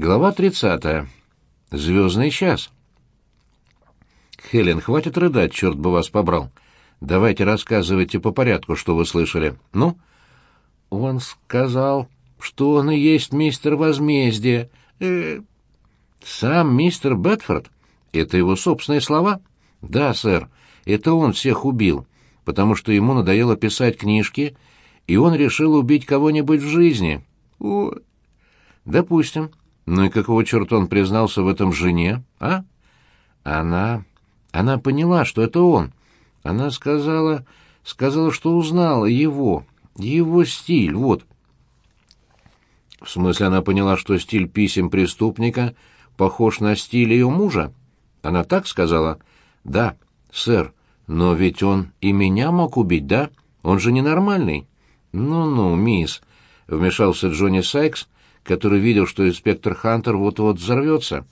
Глава 30. Звездный час. Хелен, хватит рыдать, черт бы вас побрал. Давайте рассказывайте по порядку, что вы слышали. Ну? Он сказал, что он и есть мистер возмездия. Э, сам мистер Бетфорд? Это его собственные слова? Да, сэр. Это он всех убил, потому что ему надоело писать книжки, и он решил убить кого-нибудь в жизни. О, допустим. Ну и какого черта он признался в этом жене, а? Она... Она поняла, что это он. Она сказала... Сказала, что узнала его. Его стиль, вот. В смысле, она поняла, что стиль писем преступника похож на стиль ее мужа? Она так сказала? Да, сэр. Но ведь он и меня мог убить, да? Он же ненормальный. Ну-ну, мисс, — вмешался Джонни Сайкс, который видел, что инспектор Хантер вот-вот взорвется.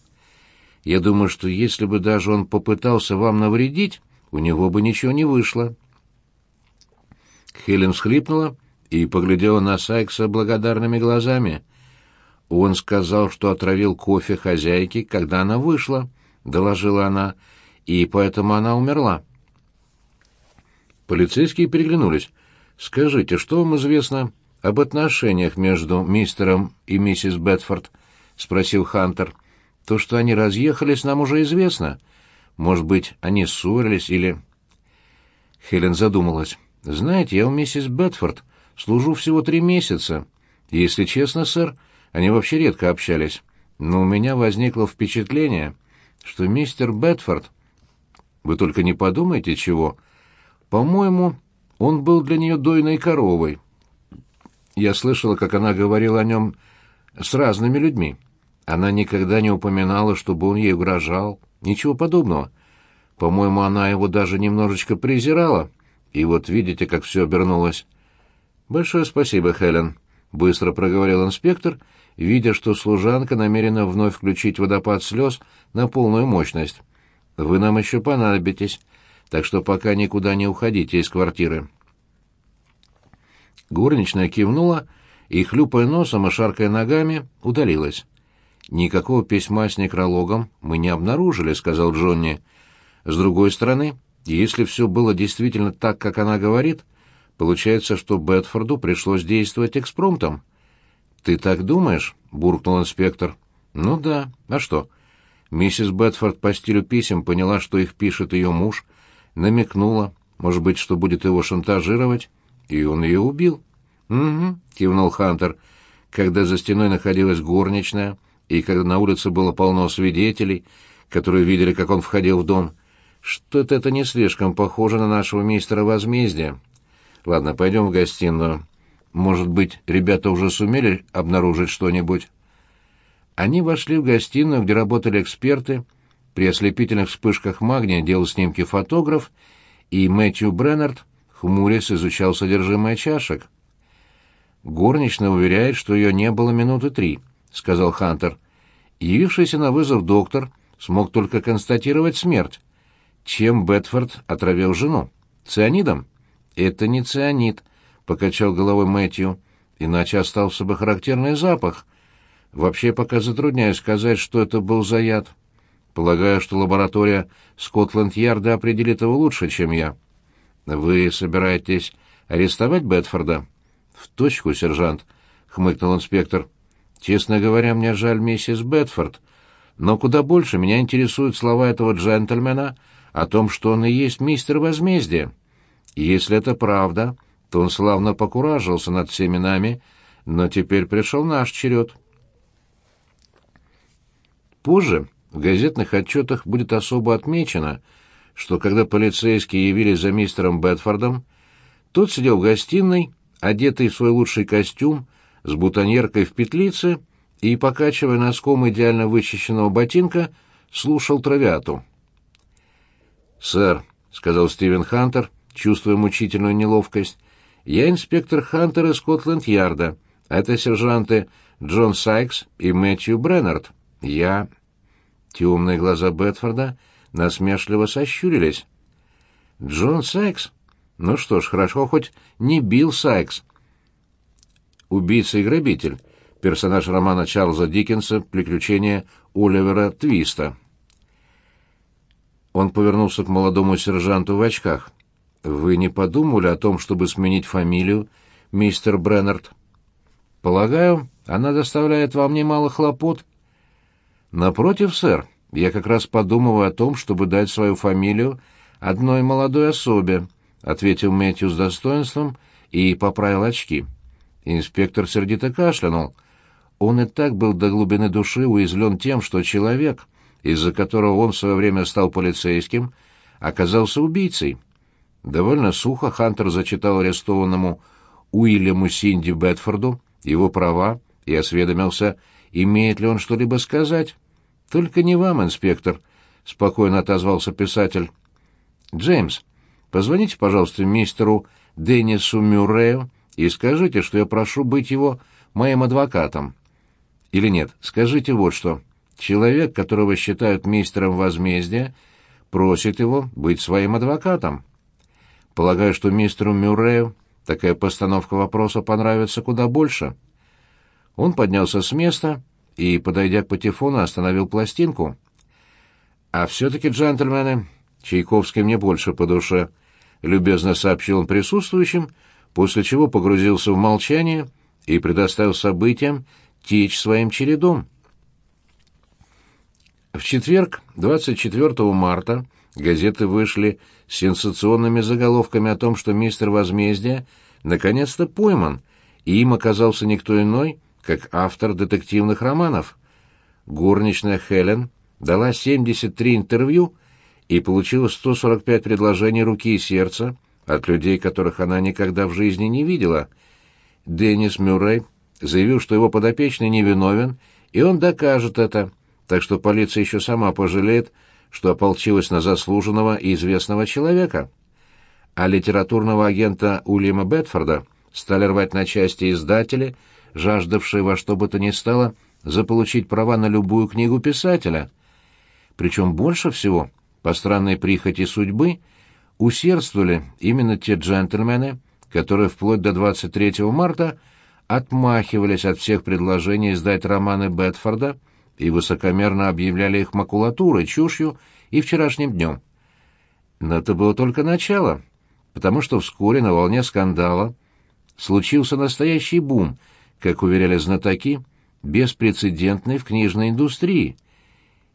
Я думаю, что если бы даже он попытался вам навредить, у него бы ничего не вышло. Хелен всхлипнула и поглядела на Сайкса благодарными глазами. Он сказал, что отравил кофе хозяйке, когда она вышла, — доложила она, — и поэтому она умерла. Полицейские переглянулись. «Скажите, что вам известно об отношениях между мистером и миссис Бетфорд?» — спросил Хантер. «То, что они разъехались, нам уже известно. Может быть, они ссорились или...» Хелен задумалась. «Знаете, я у миссис Бетфорд служу всего три месяца. Если честно, сэр, они вообще редко общались. Но у меня возникло впечатление, что мистер Бетфорд... Вы только не подумайте, чего. По-моему, он был для нее дойной коровой». Я слышала, как она говорила о нем с разными людьми. Она никогда не упоминала, чтобы он ей угрожал. Ничего подобного. По-моему, она его даже немножечко презирала. И вот видите, как все обернулось. «Большое спасибо, Хелен», — быстро проговорил инспектор, видя, что служанка намерена вновь включить водопад слез на полную мощность. «Вы нам еще понадобитесь, так что пока никуда не уходите из квартиры». Горничная кивнула и, хлюпая носом и шаркая ногами, удалилась. «Никакого письма с некрологом мы не обнаружили», — сказал Джонни. «С другой стороны, если все было действительно так, как она говорит, получается, что Бетфорду пришлось действовать экспромтом». «Ты так думаешь?» — буркнул инспектор. «Ну да. А что?» Миссис Бетфорд по стилю писем поняла, что их пишет ее муж, намекнула, может быть, что будет его шантажировать, и он ее убил. Угу, кивнул Хантер, когда за стеной находилась горничная, и когда на улице было полно свидетелей, которые видели, как он входил в дом. Что-то это не слишком похоже на нашего мистера возмездия. Ладно, пойдем в гостиную. Может быть, ребята уже сумели обнаружить что-нибудь? Они вошли в гостиную, где работали эксперты. При ослепительных вспышках магния делал снимки фотограф, и Мэтью Бреннард хмурясь изучал содержимое чашек. «Горничная уверяет, что ее не было минуты три», — сказал Хантер. Явившийся на вызов доктор смог только констатировать смерть. Чем Бетфорд отравил жену? Цианидом? «Это не цианид», — покачал головой Мэтью, — «иначе остался бы характерный запах. Вообще пока затрудняюсь сказать, что это был за яд. Полагаю, что лаборатория Скотланд-Ярда определит его лучше, чем я». «Вы собираетесь арестовать Бетфорда?» «В точку, сержант», — хмыкнул инспектор. «Честно говоря, мне жаль миссис Бетфорд, но куда больше меня интересуют слова этого джентльмена о том, что он и есть мистер возмездия. Если это правда, то он славно покуражился над всеми нами, но теперь пришел наш черед». Позже в газетных отчетах будет особо отмечено — что когда полицейские явились за мистером Бетфордом, тот сидел в гостиной, одетый в свой лучший костюм, с бутоньеркой в петлице и, покачивая носком идеально вычищенного ботинка, слушал травяту. «Сэр», — сказал Стивен Хантер, чувствуя мучительную неловкость, — «я инспектор Хантер из Скотланд-Ярда, это сержанты Джон Сайкс и Мэтью Бреннард. Я...» Темные глаза Бетфорда — насмешливо сощурились. «Джон Сайкс? Ну что ж, хорошо, хоть не Билл Сайкс». «Убийца и грабитель», — персонаж романа Чарльза Диккенса «Приключения Оливера Твиста». Он повернулся к молодому сержанту в очках. «Вы не подумали о том, чтобы сменить фамилию, мистер Бреннард?» «Полагаю, она доставляет вам немало хлопот». «Напротив, сэр, я как раз подумываю о том, чтобы дать свою фамилию одной молодой особе», — ответил Мэтью с достоинством и поправил очки. Инспектор сердито кашлянул. Он и так был до глубины души уязвлен тем, что человек, из-за которого он в свое время стал полицейским, оказался убийцей. Довольно сухо Хантер зачитал арестованному Уильяму Синди Бетфорду его права и осведомился, имеет ли он что-либо сказать. «Только не вам, инспектор», — спокойно отозвался писатель. «Джеймс, позвоните, пожалуйста, мистеру Деннису Мюррею и скажите, что я прошу быть его моим адвокатом. Или нет, скажите вот что. Человек, которого считают мистером возмездия, просит его быть своим адвокатом. Полагаю, что мистеру Мюррею такая постановка вопроса понравится куда больше. Он поднялся с места и, подойдя к патефону, остановил пластинку. «А все-таки, джентльмены, Чайковский мне больше по душе», — любезно сообщил он присутствующим, после чего погрузился в молчание и предоставил событиям течь своим чередом. В четверг, 24 марта, газеты вышли с сенсационными заголовками о том, что мистер Возмездия наконец-то пойман, и им оказался никто иной, как автор детективных романов. Горничная Хелен дала 73 интервью и получила 145 предложений руки и сердца от людей, которых она никогда в жизни не видела. Деннис Мюррей заявил, что его подопечный невиновен, и он докажет это, так что полиция еще сама пожалеет, что ополчилась на заслуженного и известного человека. А литературного агента Уильяма Бетфорда стали рвать на части издатели, жаждавшие во что бы то ни стало заполучить права на любую книгу писателя. Причем больше всего, по странной прихоти судьбы, усердствовали именно те джентльмены, которые вплоть до 23 марта отмахивались от всех предложений издать романы Бетфорда и высокомерно объявляли их макулатурой, чушью и вчерашним днем. Но это было только начало, потому что вскоре на волне скандала случился настоящий бум, как уверяли знатоки, беспрецедентный в книжной индустрии.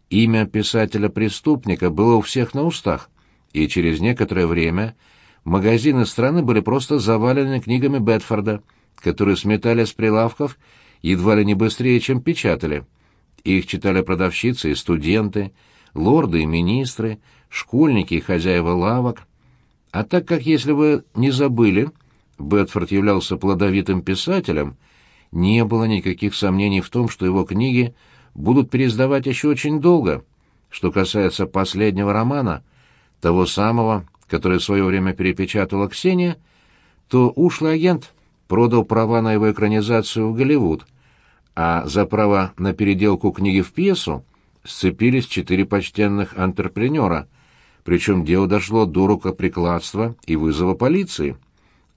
Имя писателя-преступника было у всех на устах, и через некоторое время магазины страны были просто завалены книгами Бетфорда, которые сметали с прилавков едва ли не быстрее, чем печатали. Их читали продавщицы и студенты, лорды и министры, школьники и хозяева лавок. А так как, если вы не забыли, Бетфорд являлся плодовитым писателем, не было никаких сомнений в том, что его книги будут переиздавать еще очень долго. Что касается последнего романа, того самого, который в свое время перепечатала Ксения, то ушлый агент продал права на его экранизацию в Голливуд, а за права на переделку книги в пьесу сцепились четыре почтенных антрепренера, причем дело дошло до рукоприкладства и вызова полиции.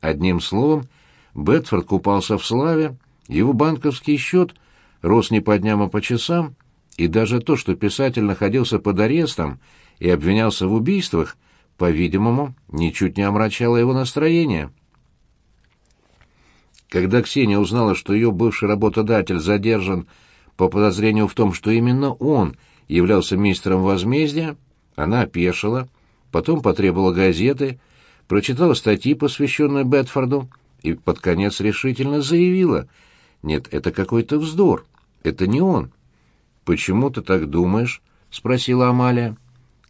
Одним словом, Бетфорд купался в славе, его банковский счет рос не по дням, а по часам, и даже то, что писатель находился под арестом и обвинялся в убийствах, по-видимому, ничуть не омрачало его настроение. Когда Ксения узнала, что ее бывший работодатель задержан по подозрению в том, что именно он являлся мистером возмездия, она опешила, потом потребовала газеты, прочитала статьи, посвященные Бетфорду, и под конец решительно заявила, «Нет, это какой-то вздор, это не он». «Почему ты так думаешь?» — спросила Амалия.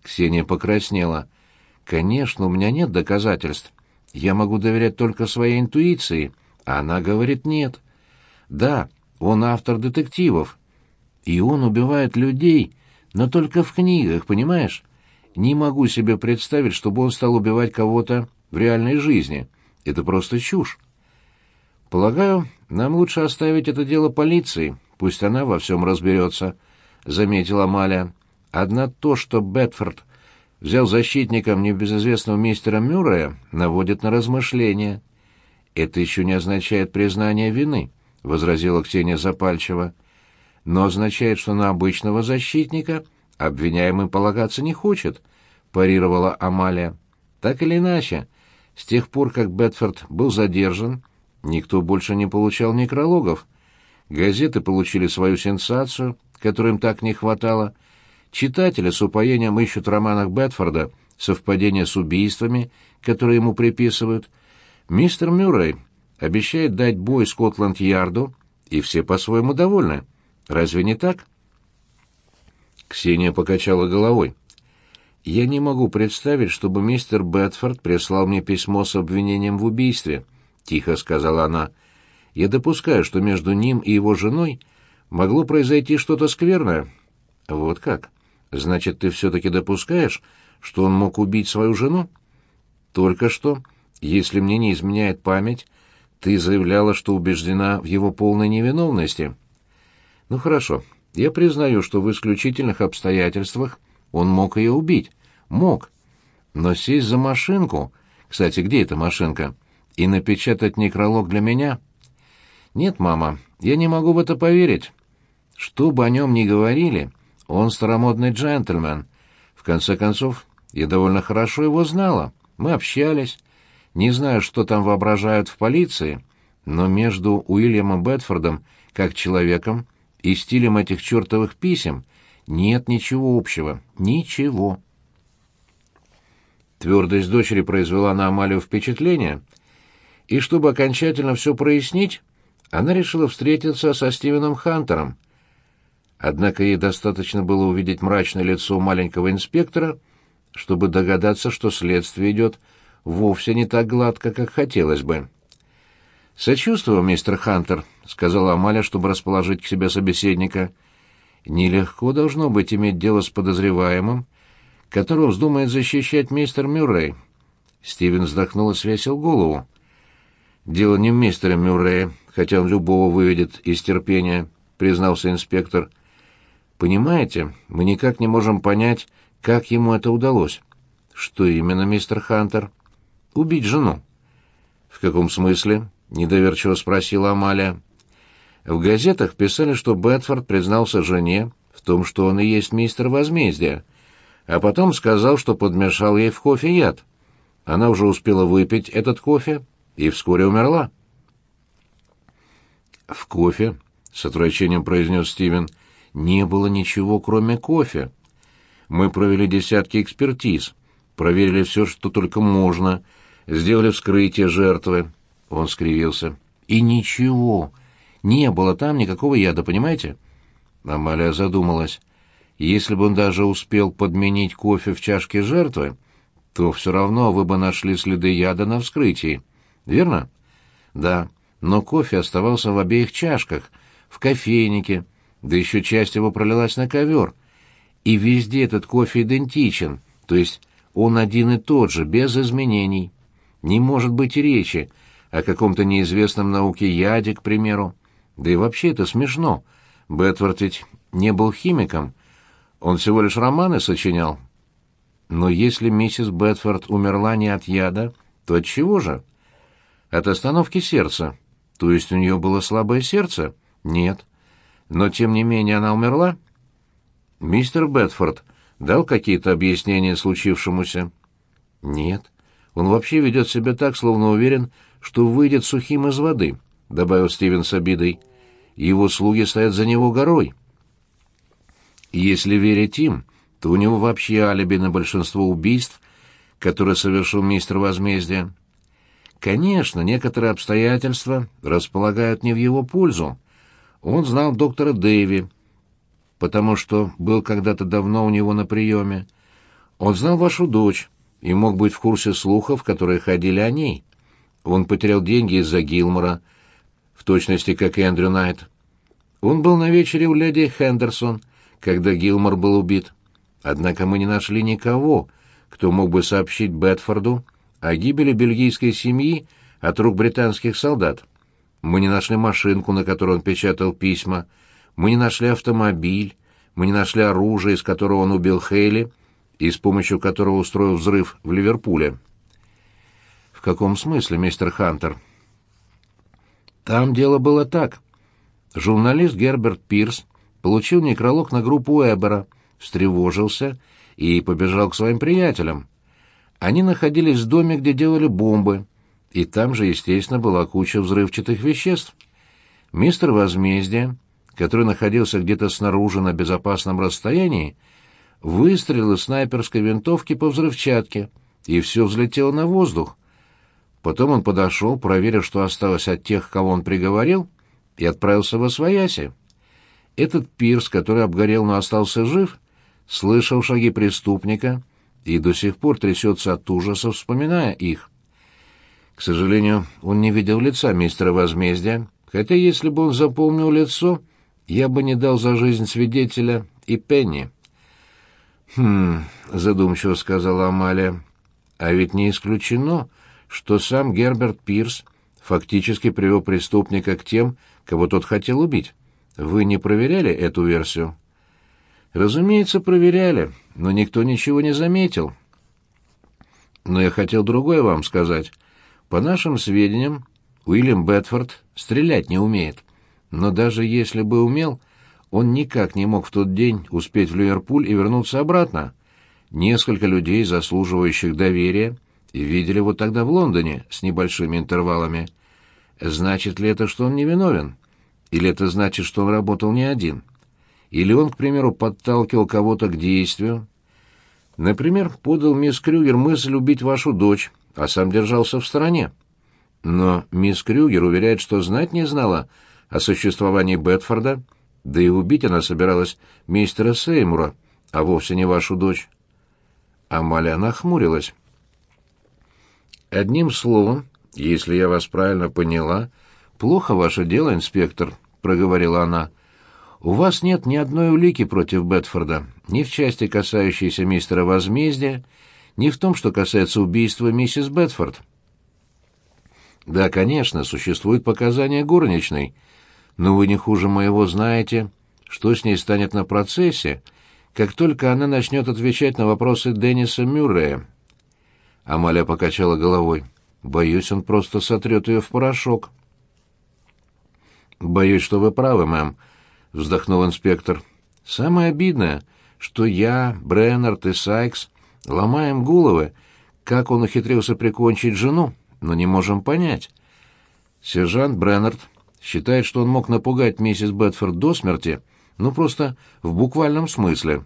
Ксения покраснела. «Конечно, у меня нет доказательств. Я могу доверять только своей интуиции». Она говорит нет. Да, он автор детективов. И он убивает людей, но только в книгах, понимаешь? Не могу себе представить, чтобы он стал убивать кого-то в реальной жизни. Это просто чушь. Полагаю, нам лучше оставить это дело полиции, пусть она во всем разберется, — заметила Маля. Одна то, что Бетфорд взял защитником небезызвестного мистера Мюррея, наводит на размышления. Это еще не означает признание вины, возразила Ксения запальчиво. «Но означает, что на обычного защитника обвиняемый полагаться не хочет», — парировала Амалия. «Так или иначе, с тех пор, как Бетфорд был задержан, никто больше не получал некрологов. Газеты получили свою сенсацию, которой им так не хватало. Читатели с упоением ищут в романах Бетфорда совпадения с убийствами, которые ему приписывают. Мистер Мюррей обещает дать бой Скотланд-Ярду, и все по-своему довольны. Разве не так? Ксения покачала головой. «Я не могу представить, чтобы мистер Бетфорд прислал мне письмо с обвинением в убийстве», — тихо сказала она. «Я допускаю, что между ним и его женой могло произойти что-то скверное». «Вот как? Значит, ты все-таки допускаешь, что он мог убить свою жену?» «Только что, если мне не изменяет память, ты заявляла, что убеждена в его полной невиновности. Ну хорошо, я признаю, что в исключительных обстоятельствах он мог ее убить. Мог. Но сесть за машинку... Кстати, где эта машинка? И напечатать некролог для меня? Нет, мама, я не могу в это поверить. Что бы о нем ни говорили, он старомодный джентльмен. В конце концов, я довольно хорошо его знала. Мы общались. Не знаю, что там воображают в полиции, но между Уильямом Бетфордом, как человеком, и стилем этих чертовых писем нет ничего общего. Ничего. Твердость дочери произвела на Амалию впечатление, и чтобы окончательно все прояснить, она решила встретиться со Стивеном Хантером. Однако ей достаточно было увидеть мрачное лицо маленького инспектора, чтобы догадаться, что следствие идет вовсе не так гладко, как хотелось бы. «Сочувствую, мистер Хантер», — сказала Амаля, чтобы расположить к себе собеседника. «Нелегко должно быть иметь дело с подозреваемым, которого вздумает защищать мистер Мюррей». Стивен вздохнул и свесил голову. «Дело не в мистере Мюррее, хотя он любого выведет из терпения», — признался инспектор. «Понимаете, мы никак не можем понять, как ему это удалось». «Что именно, мистер Хантер?» убить жену. В каком смысле? недоверчиво спросила Амалия. В газетах писали, что Бетфорд признался жене в том, что он и есть мистер возмездия, а потом сказал, что подмешал ей в кофе яд. Она уже успела выпить этот кофе и вскоре умерла. «В кофе», — с отвращением произнес Стивен, — «не было ничего, кроме кофе. Мы провели десятки экспертиз, проверили все, что только можно, сделали вскрытие жертвы. Он скривился. И ничего. Не было там никакого яда, понимаете? Амалия задумалась. Если бы он даже успел подменить кофе в чашке жертвы, то все равно вы бы нашли следы яда на вскрытии. Верно? Да. Но кофе оставался в обеих чашках, в кофейнике, да еще часть его пролилась на ковер. И везде этот кофе идентичен, то есть он один и тот же, без изменений. Не может быть речи о каком-то неизвестном науке яде, к примеру. Да и вообще это смешно. Бетфорд ведь не был химиком. Он всего лишь романы сочинял. Но если миссис Бетфорд умерла не от яда, то от чего же? От остановки сердца. То есть у нее было слабое сердце? Нет. Но тем не менее она умерла? Мистер Бетфорд дал какие-то объяснения случившемуся? Нет. Он вообще ведет себя так, словно уверен, что выйдет сухим из воды», — добавил Стивен с обидой. «Его слуги стоят за него горой». Если верить им, то у него вообще алиби на большинство убийств, которые совершил мистер возмездия. Конечно, некоторые обстоятельства располагают не в его пользу. Он знал доктора Дэйви, потому что был когда-то давно у него на приеме. Он знал вашу дочь, и мог быть в курсе слухов, которые ходили о ней. Он потерял деньги из-за Гилмора, в точности, как и Эндрю Найт. Он был на вечере у леди Хендерсон, когда Гилмор был убит. Однако мы не нашли никого, кто мог бы сообщить Бетфорду о гибели бельгийской семьи от рук британских солдат. Мы не нашли машинку, на которой он печатал письма, мы не нашли автомобиль, мы не нашли оружие, из которого он убил Хейли, и с помощью которого устроил взрыв в Ливерпуле. В каком смысле, мистер Хантер? Там дело было так. журналист Герберт Пирс получил некролог на группу Эбера, встревожился и побежал к своим приятелям. Они находились в доме, где делали бомбы, и там же, естественно, была куча взрывчатых веществ. Мистер Возмездие, который находился где-то снаружи на безопасном расстоянии, выстрелил из снайперской винтовки по взрывчатке, и все взлетело на воздух. Потом он подошел, проверил, что осталось от тех, кого он приговорил, и отправился во свояси. Этот пирс, который обгорел, но остался жив, слышал шаги преступника и до сих пор трясется от ужаса, вспоминая их. К сожалению, он не видел лица мистера Возмездия, хотя если бы он запомнил лицо, я бы не дал за жизнь свидетеля и Пенни. «Хм...» — задумчиво сказала Амалия. «А ведь не исключено, что сам Герберт Пирс фактически привел преступника к тем, кого тот хотел убить. Вы не проверяли эту версию?» «Разумеется, проверяли, но никто ничего не заметил». «Но я хотел другое вам сказать. По нашим сведениям, Уильям Бетфорд стрелять не умеет. Но даже если бы умел, он никак не мог в тот день успеть в Ливерпуль и вернуться обратно. Несколько людей, заслуживающих доверия, видели его тогда в Лондоне с небольшими интервалами. Значит ли это, что он невиновен? Или это значит, что он работал не один? Или он, к примеру, подталкивал кого-то к действию? Например, подал мисс Крюгер мысль убить вашу дочь, а сам держался в стороне. Но мисс Крюгер уверяет, что знать не знала о существовании Бетфорда, да и убить она собиралась мистера Сеймура, а вовсе не вашу дочь. Амалия нахмурилась. «Одним словом, если я вас правильно поняла, плохо ваше дело, инспектор», — проговорила она. «У вас нет ни одной улики против Бетфорда, ни в части, касающейся мистера Возмездия, ни в том, что касается убийства миссис Бетфорд. Да, конечно, существуют показания горничной, но вы не хуже моего знаете, что с ней станет на процессе, как только она начнет отвечать на вопросы Денниса Мюррея. Амалия покачала головой. Боюсь, он просто сотрет ее в порошок. «Боюсь, что вы правы, мэм», — вздохнул инспектор. «Самое обидное, что я, Бреннард и Сайкс Ломаем головы, как он ухитрился прикончить жену, но не можем понять. Сержант Бреннард считает, что он мог напугать миссис Бетфорд до смерти, ну просто в буквальном смысле.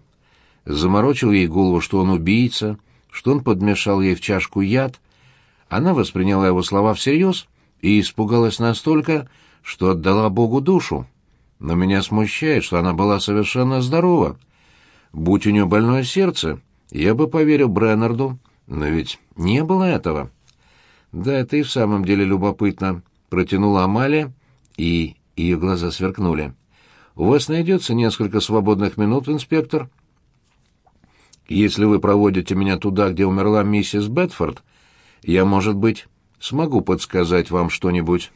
Заморочил ей голову, что он убийца, что он подмешал ей в чашку яд. Она восприняла его слова всерьез и испугалась настолько, что отдала Богу душу. Но меня смущает, что она была совершенно здорова. Будь у нее больное сердце, я бы поверил Бреннарду, но ведь не было этого. Да, это и в самом деле любопытно, протянула Амалия, и ее глаза сверкнули. У вас найдется несколько свободных минут, инспектор? Если вы проводите меня туда, где умерла миссис Бетфорд, я, может быть, смогу подсказать вам что-нибудь.